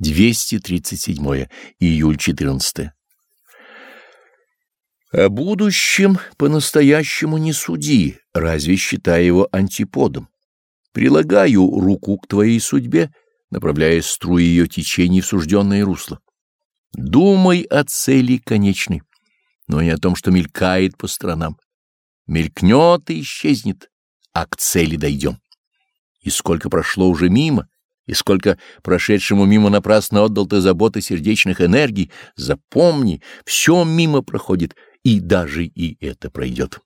237 июль 14 О будущем по-настоящему не суди, разве считая его антиподом. Прилагаю руку к твоей судьбе, направляя струи ее течений в сужденное русло. Думай о цели конечной, но не о том, что мелькает по сторонам. Мелькнет и исчезнет, а к цели дойдем. И сколько прошло уже мимо, и сколько прошедшему мимо напрасно отдал ты заботы сердечных энергий, запомни, все мимо проходит, и даже и это пройдет.